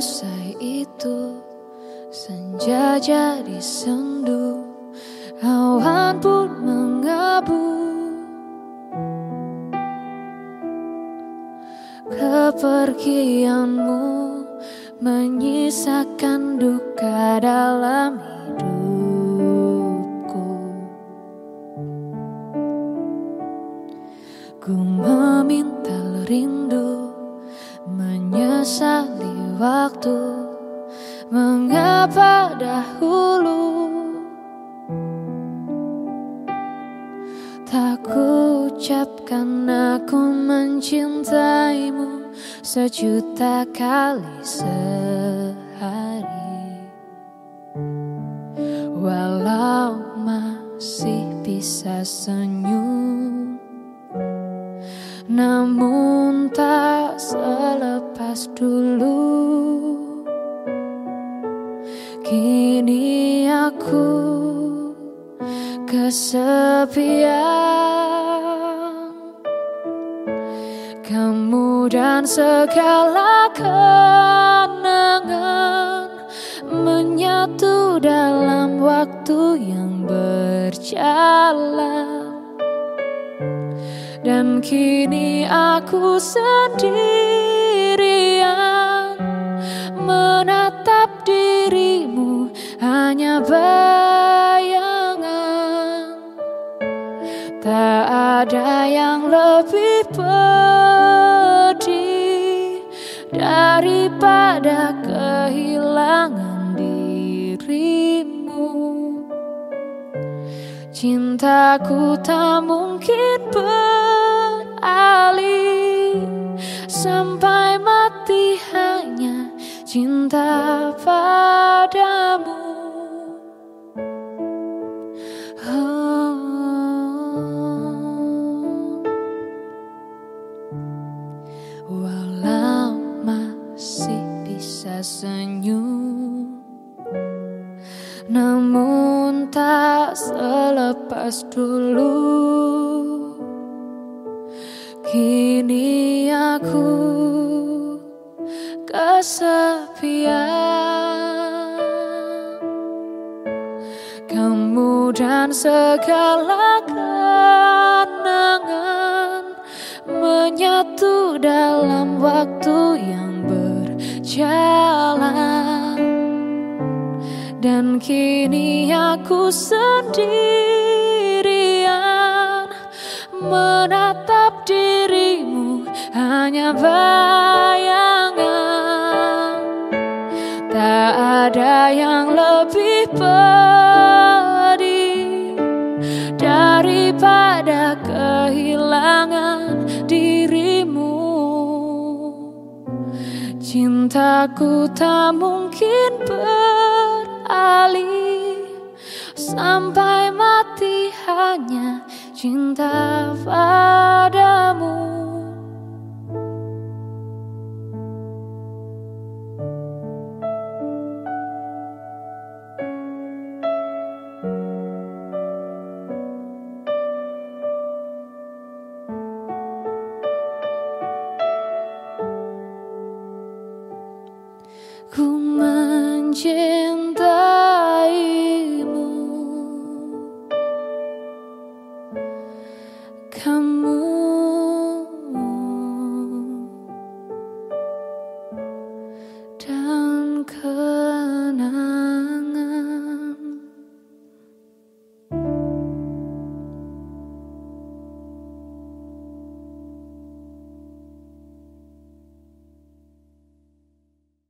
Seusai itu senja jadi sendu Awan pun mengabu. Kepergianmu menyisakan duka dalam hidupku. Ku meminta rindu Menyesali waktu. Mengapa dahulu? Tak ucapkan aku mencintaimu Sejuta kali sehari. Walau masih bisa senyum Namun tak selepas dulu. Kini aku kesepian. Kamu dan segala kenangan Menyatu dalam waktu yang berjalan. Dan kini aku sendirian yang lebih pedih Daripada kehilangan dirimu. Cintaku tak mungkin beralih Sampai mati hanya cinta padamu Walau masih bisa senyum. Namun tak selepas dulu. Kini aku kesepian. Kamu dan segala kenangan Menyatu dalam waktu yang berjalan. Dan kini aku sendirian Menatap dirimu hanya bayangan. Tak ada yang lebih pedih Cintaku tak mungkin beralih. Sampai mati hanya cinta padamu Ku mencintaimu. Kamu